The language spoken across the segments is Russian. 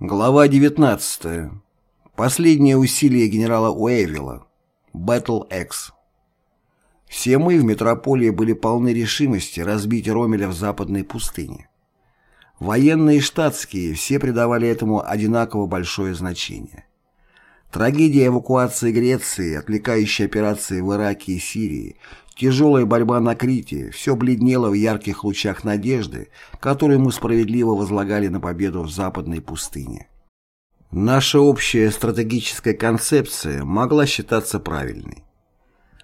Глава 19. Последнее усилие генерала Уэйвилла. Battle X. Все мы в метрополии были полны решимости разбить Ромеля в западной пустыне. Военные и штатские все придавали этому одинаково большое значение. Трагедия эвакуации Греции, отвлекающие операции в Ираке и Сирии, тяжелая борьба на Крите – все бледнело в ярких лучах надежды, которые мы справедливо возлагали на победу в западной пустыне. Наша общая стратегическая концепция могла считаться правильной.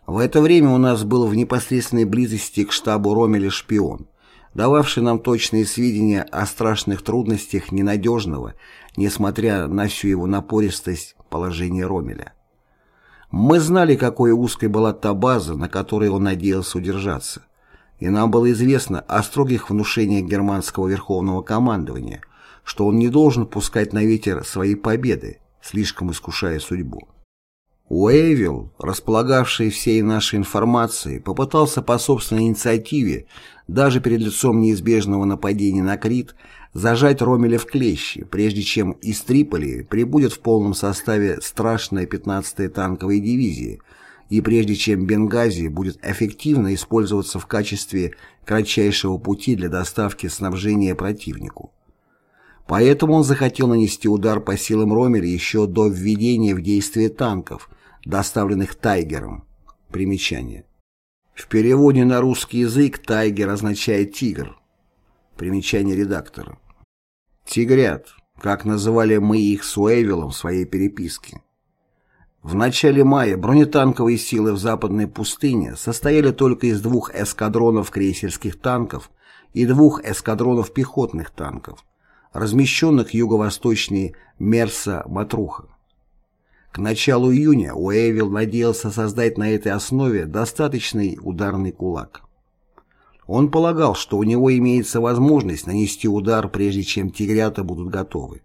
В это время у нас был в непосредственной близости к штабу Ромеля шпион, дававший нам точные сведения о страшных трудностях ненадежного, несмотря на всю его напористость, положения Ромеля. Мы знали, какой узкой была та база, на которой он надеялся удержаться, и нам было известно о строгих внушениях германского верховного командования, что он не должен пускать на ветер свои победы, слишком искушая судьбу. Уэйвилл, располагавший всей нашей информацией, попытался по собственной инициативе, даже перед лицом неизбежного нападения на Крит, зажать Ромеля в клещи, прежде чем из Триполи прибудет в полном составе страшная 15-я танковая дивизия, и прежде чем Бенгази будет эффективно использоваться в качестве кратчайшего пути для доставки снабжения противнику. Поэтому он захотел нанести удар по силам Ромеля еще до введения в действие танков, доставленных «Тайгером». Примечание. В переводе на русский язык «Тайгер» означает «тигр». Примечание редактора. «Тигрят», как называли мы их с Уэйвиллом в своей переписке. В начале мая бронетанковые силы в западной пустыне состояли только из двух эскадронов крейсерских танков и двух эскадронов пехотных танков, размещенных юго-восточнее Мерса-Матруха. К началу июня Уэйвилл надеялся создать на этой основе достаточный ударный кулак. Он полагал, что у него имеется возможность нанести удар, прежде чем тигрята будут готовы.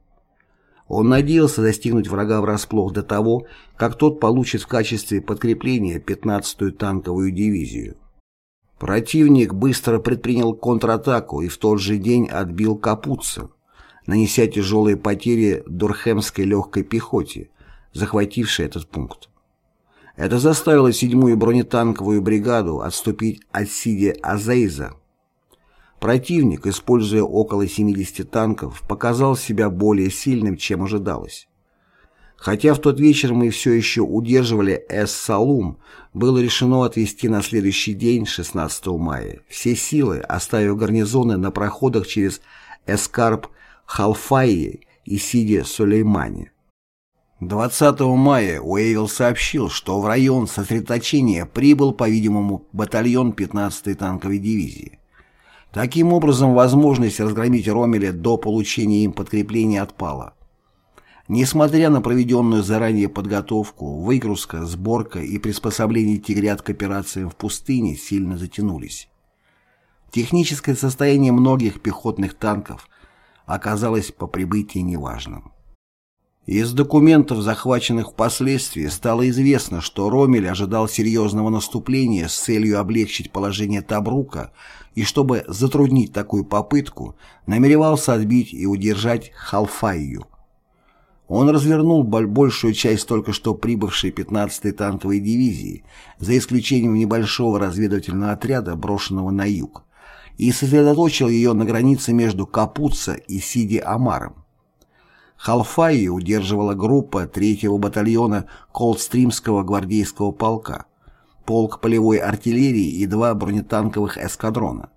Он надеялся достигнуть врага врасплох до того, как тот получит в качестве подкрепления 15-ю танковую дивизию. Противник быстро предпринял контратаку и в тот же день отбил Капуца, нанеся тяжелые потери Дурхемской легкой пехоте, захватившей этот пункт. Это заставило седьмую бронетанковую бригаду отступить от Сиди Азейза. Противник, используя около 70 танков, показал себя более сильным, чем ожидалось. Хотя в тот вечер мы все еще удерживали Эс-Салум, было решено отвести на следующий день, 16 мая, все силы, оставив гарнизоны на проходах через Эскарп Халфаи и Сиди Сулеймане. 20 мая Уэйвилл сообщил, что в район сосредоточения прибыл, по-видимому, батальон 15-й танковой дивизии. Таким образом, возможность разгромить Ромеля до получения им подкрепления отпала. Несмотря на проведенную заранее подготовку, выгрузка, сборка и приспособление тигрят к операциям в пустыне сильно затянулись. Техническое состояние многих пехотных танков оказалось по прибытии неважным. Из документов, захваченных впоследствии, стало известно, что Ромель ожидал серьезного наступления с целью облегчить положение Табрука и, чтобы затруднить такую попытку, намеревался отбить и удержать Халфайю. Он развернул большую часть только что прибывшей 15-й танковой дивизии, за исключением небольшого разведывательного отряда, брошенного на юг, и сосредоточил ее на границе между Капуца и Сиди-Амаром. Халфаи удерживала группа 3-го батальона Колдстримского гвардейского полка, полк полевой артиллерии и два бронетанковых эскадрона.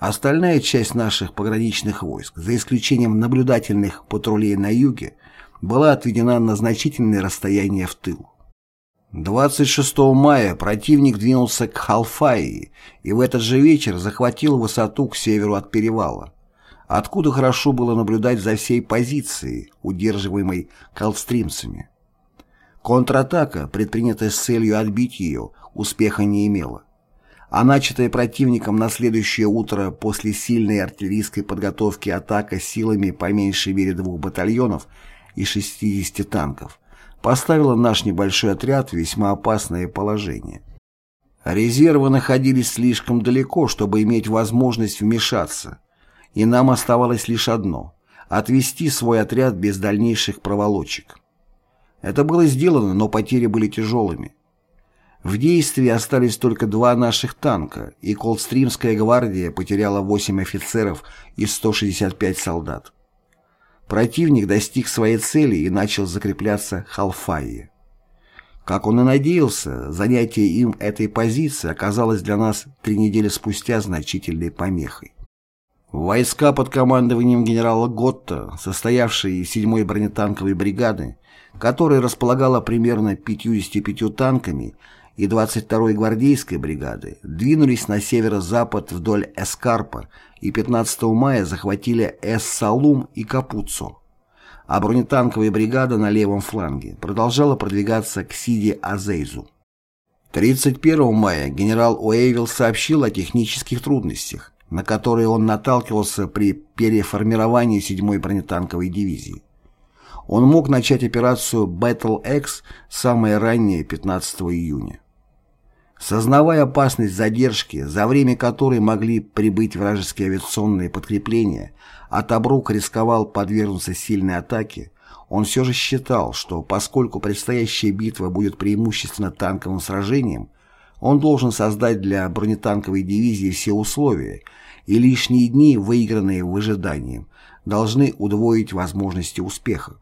Остальная часть наших пограничных войск, за исключением наблюдательных патрулей на юге, была отведена на значительное расстояние в тыл. 26 мая противник двинулся к Халфаи и в этот же вечер захватил высоту к северу от перевала, откуда хорошо было наблюдать за всей позицией, удерживаемой колстримцами. Контратака, предпринятая с целью отбить ее, успеха не имела, а начатая противником на следующее утро после сильной артиллерийской подготовки атака силами по меньшей мере двух батальонов и 60 танков поставила наш небольшой отряд в весьма опасное положение. Резервы находились слишком далеко, чтобы иметь возможность вмешаться, и нам оставалось лишь одно – отвести свой отряд без дальнейших проволочек. Это было сделано, но потери были тяжелыми. В действии остались только два наших танка, и Колдстримская гвардия потеряла 8 офицеров и 165 солдат. Противник достиг своей цели и начал закрепляться Халфайе. Как он и надеялся, занятие им этой позиции оказалось для нас три недели спустя значительной помехой. Войска под командованием генерала Готта, состоявшие из 7-й бронетанковой бригады, которая располагала примерно 55 танками, и 22-й гвардейской бригады двинулись на северо-запад вдоль Эскарпа и 15 мая захватили Эс-Салум и Капуццо, а бронетанковая бригада на левом фланге продолжала продвигаться к Сиди-Азейзу. 31 мая генерал Уэйвилл сообщил о технических трудностях, на которые он наталкивался при переформировании 7-й бронетанковой дивизии. Он мог начать операцию Battle X самое раннее 15 июня. Сознавая опасность задержки, за время которой могли прибыть вражеские авиационные подкрепления, а Табрук рисковал подвергнуться сильной атаке, он все же считал, что поскольку предстоящая битва будет преимущественно танковым сражением, он должен создать для бронетанковой дивизии все условия, и лишние дни, выигранные выжиданием, должны удвоить возможности успеха.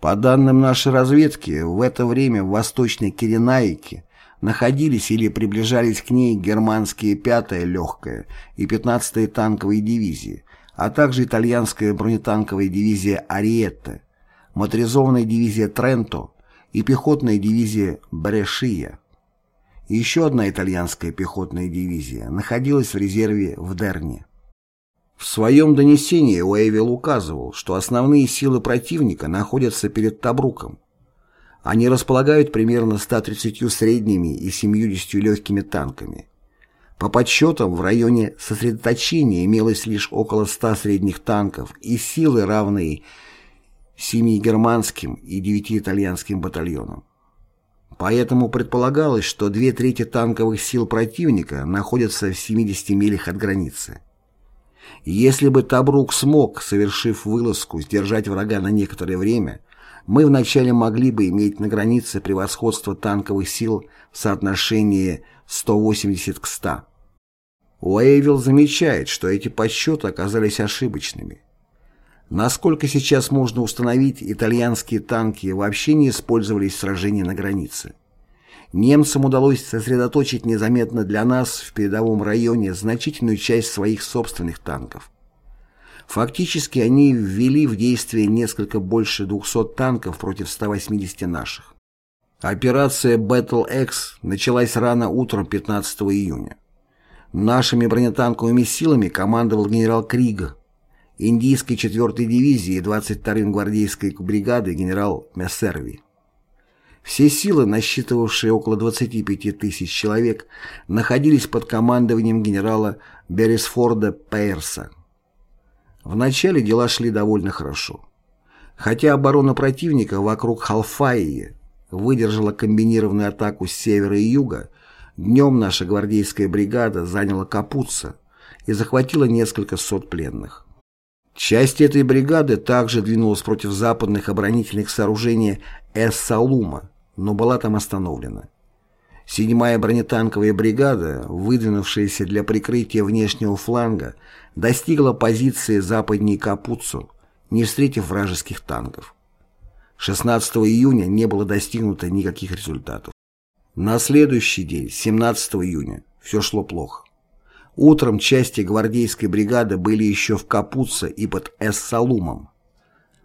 По данным нашей разведки, в это время в Восточной Киренаике находились или приближались к ней германские 5-я легкая и 15-я танковые дивизии, а также итальянская бронетанковая дивизия «Ариетта», моторизованная дивизия «Тренто» и пехотная дивизия «Брешия». Еще одна итальянская пехотная дивизия находилась в резерве в Дерне. В своем донесении Уэйвилл указывал, что основные силы противника находятся перед Табруком, они располагают примерно 130 средними и 70 легкими танками. По подсчетам, в районе сосредоточения имелось лишь около 100 средних танков и силы, равные 7 германским и 9 итальянским батальонам. Поэтому предполагалось, что две трети танковых сил противника находятся в 70 милях от границы. Если бы Табрук смог, совершив вылазку, сдержать врага на некоторое время, мы вначале могли бы иметь на границе превосходство танковых сил в соотношении 180 к 100. Уэйвилл замечает, что эти подсчеты оказались ошибочными. Насколько сейчас можно установить, итальянские танки вообще не использовались в сражении на границе. Немцам удалось сосредоточить незаметно для нас в передовом районе значительную часть своих собственных танков. Фактически они ввели в действие несколько больше 200 танков против 180 наших. Операция Battle X началась рано утром 15 июня. Нашими бронетанковыми силами командовал генерал Крига, индийской 4-й дивизии и 22-й гвардейской бригады генерал Мессерви. Все силы, насчитывавшие около 25 тысяч человек, находились под командованием генерала Бересфорда Пейерса. Вначале дела шли довольно хорошо. Хотя оборона противника вокруг Халфаи выдержала комбинированную атаку с севера и юга, днем наша гвардейская бригада заняла Капуца и захватила несколько сот пленных. Часть этой бригады также двинулась против западных оборонительных сооружений Эс-Салума, но была там остановлена. Седьмая бронетанковая бригада, выдвинувшаяся для прикрытия внешнего фланга, достигла позиции западней Капуццо, не встретив вражеских танков. 16 июня не было достигнуто никаких результатов. На следующий день, 17 июня, все шло плохо. Утром части гвардейской бригады были еще в Капуццо и под Эс-Салумом.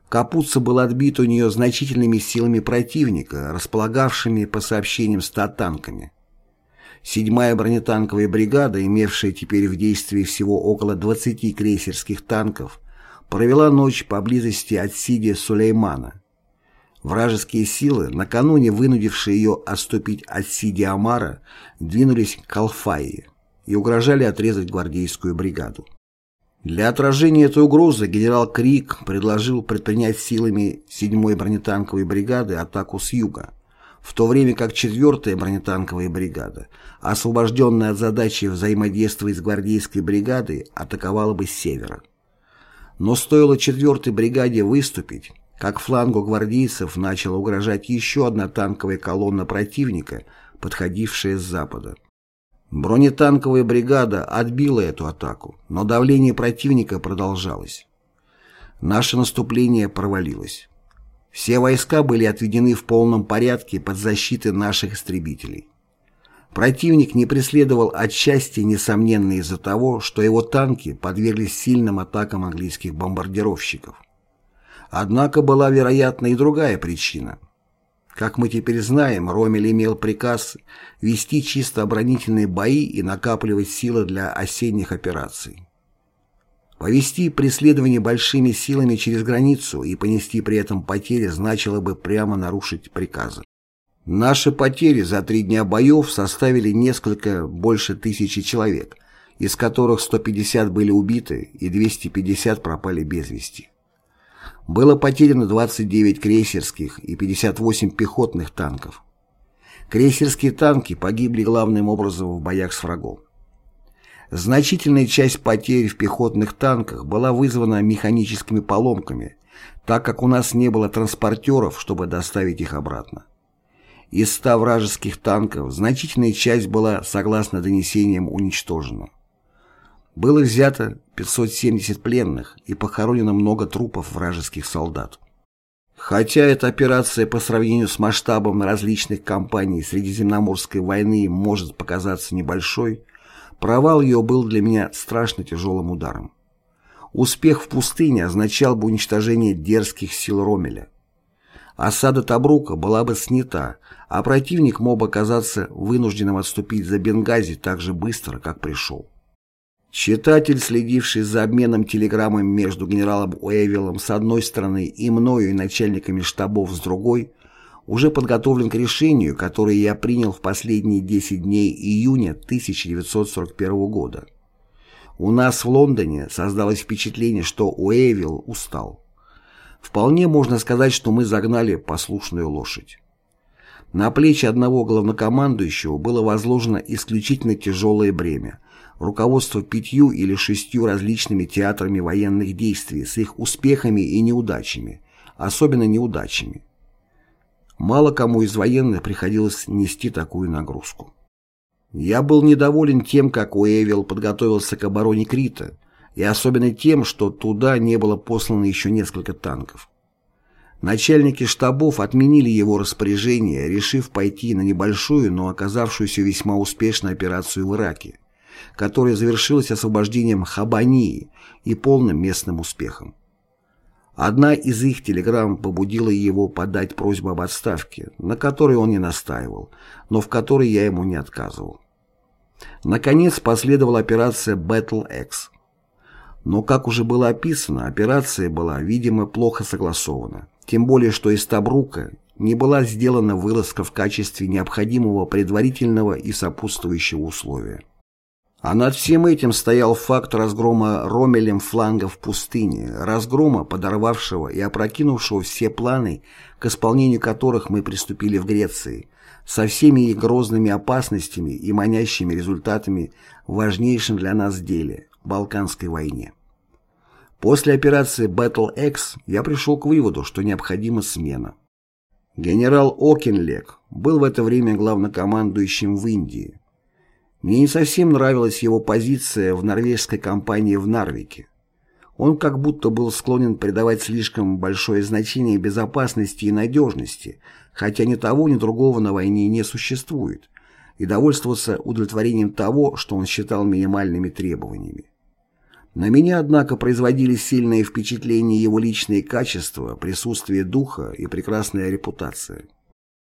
Капуца был отбит у нее значительными силами противника, располагавшими, по сообщениям, 100 танками. Седьмая бронетанковая бригада, имевшая теперь в действии всего около 20 крейсерских танков, провела ночь поблизости от Сиди Сулеймана. Вражеские силы, накануне вынудившие ее отступить от Сиди Амара, двинулись к Алфаи и угрожали отрезать гвардейскую бригаду. Для отражения этой угрозы генерал Крик предложил предпринять силами 7-й бронетанковой бригады атаку с юга, в то время как 4-я бронетанковая бригада, освобожденная от задачи взаимодействовать с гвардейской бригадой, атаковала бы с севера. Но стоило 4-й бригаде выступить, как флангу гвардейцев начала угрожать еще одна танковая колонна противника, подходившая с запада. Бронетанковая бригада отбила эту атаку, но давление противника продолжалось. Наше наступление провалилось. Все войска были отведены в полном порядке под защитой наших истребителей. Противник не преследовал отчасти, несомненно, из-за того, что его танки подверглись сильным атакам английских бомбардировщиков. Однако была, вероятно, и другая причина. Как мы теперь знаем, Ромель имел приказ вести чисто оборонительные бои и накапливать силы для осенних операций. Повести преследование большими силами через границу и понести при этом потери значило бы прямо нарушить приказы. Наши потери за три дня боев составили несколько больше тысячи человек, из которых 150 были убиты и 250 пропали без вести. Было потеряно 29 крейсерских и 58 пехотных танков. Крейсерские танки погибли главным образом в боях с врагом. Значительная часть потерь в пехотных танках была вызвана механическими поломками, так как у нас не было транспортеров, чтобы доставить их обратно. Из 100 вражеских танков значительная часть была, согласно донесениям, уничтожена. Было взято 570 пленных и похоронено много трупов вражеских солдат. Хотя эта операция по сравнению с масштабом различных кампаний Средиземноморской войны может показаться небольшой, Провал ее был для меня страшно тяжелым ударом. Успех в пустыне означал бы уничтожение дерзких сил Ромеля. Осада Табрука была бы снята, а противник мог бы оказаться вынужденным отступить за Бенгази так же быстро, как пришел. Читатель, следивший за обменом телеграммами между генералом Уэйвиллом с одной стороны и мною и начальниками штабов с другой, уже подготовлен к решению, которое я принял в последние 10 дней июня 1941 года. У нас в Лондоне создалось впечатление, что Уэйвилл устал. Вполне можно сказать, что мы загнали послушную лошадь. На плечи одного главнокомандующего было возложено исключительно тяжелое бремя – руководство пятью или шестью различными театрами военных действий с их успехами и неудачами, особенно неудачами. Мало кому из военных приходилось нести такую нагрузку. Я был недоволен тем, как Уэйвилл подготовился к обороне Крита, и особенно тем, что туда не было послано еще несколько танков. Начальники штабов отменили его распоряжение, решив пойти на небольшую, но оказавшуюся весьма успешной операцию в Ираке, которая завершилась освобождением Хабании и полным местным успехом. Одна из их телеграмм побудила его подать просьбу об отставке, на которой он не настаивал, но в которой я ему не отказывал. Наконец последовала операция Battle X. Но, как уже было описано, операция была, видимо, плохо согласована, тем более, что из Табрука не была сделана вылазка в качестве необходимого предварительного и сопутствующего условия. А над всем этим стоял факт разгрома Ромелем фланга в пустыне, разгрома, подорвавшего и опрокинувшего все планы, к исполнению которых мы приступили в Греции, со всеми их грозными опасностями и манящими результатами в важнейшем для нас деле – Балканской войне. После операции Battle X я пришел к выводу, что необходима смена. Генерал Окинлек был в это время главнокомандующим в Индии. Мне не совсем нравилась его позиция в норвежской кампании в Нарвике. Он как будто был склонен придавать слишком большое значение безопасности и надежности, хотя ни того, ни другого на войне не существует, и довольствоваться удовлетворением того, что он считал минимальными требованиями. На меня, однако, производили сильное впечатление его личные качества, присутствие духа и прекрасная репутация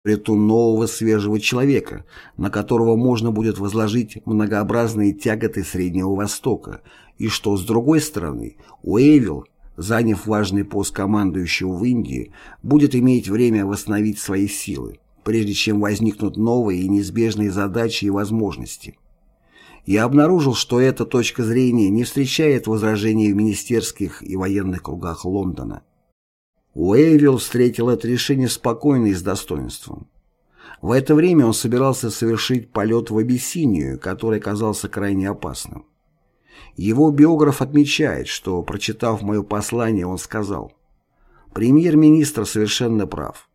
эту нового свежего человека, на которого можно будет возложить многообразные тяготы Среднего Востока, и что, с другой стороны, Уэйвилл, заняв важный пост командующего в Индии, будет иметь время восстановить свои силы, прежде чем возникнут новые и неизбежные задачи и возможности. Я обнаружил, что эта точка зрения не встречает возражений в министерских и военных кругах Лондона. Уэйвилл встретил это решение спокойно и с достоинством. В это время он собирался совершить полет в Абиссинию, который оказался крайне опасным. Его биограф отмечает, что, прочитав мое послание, он сказал «Премьер-министр совершенно прав.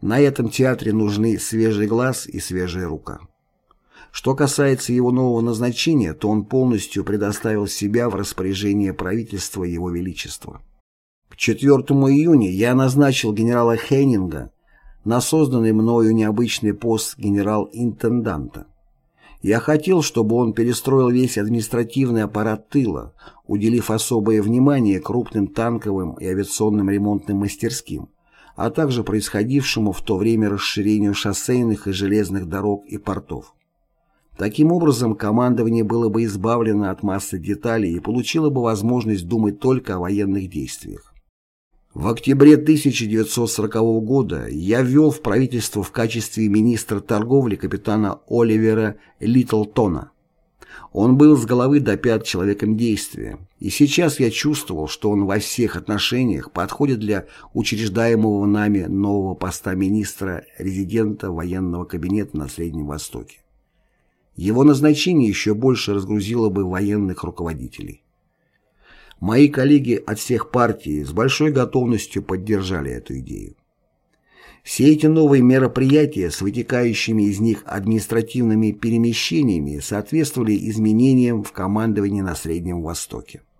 На этом театре нужны свежий глаз и свежая рука». Что касается его нового назначения, то он полностью предоставил себя в распоряжение правительства Его Величества. К 4 июня я назначил генерала Хеннинга на созданный мною необычный пост генерал-интенданта. Я хотел, чтобы он перестроил весь административный аппарат тыла, уделив особое внимание крупным танковым и авиационным ремонтным мастерским, а также происходившему в то время расширению шоссейных и железных дорог и портов. Таким образом, командование было бы избавлено от массы деталей и получило бы возможность думать только о военных действиях. В октябре 1940 года я ввел в правительство в качестве министра торговли капитана Оливера Литлтона. Он был с головы до пят человеком действия, и сейчас я чувствовал, что он во всех отношениях подходит для учреждаемого нами нового поста министра-резидента военного кабинета на Среднем Востоке. Его назначение еще больше разгрузило бы военных руководителей. Мои коллеги от всех партий с большой готовностью поддержали эту идею. Все эти новые мероприятия с вытекающими из них административными перемещениями соответствовали изменениям в командовании на Среднем Востоке.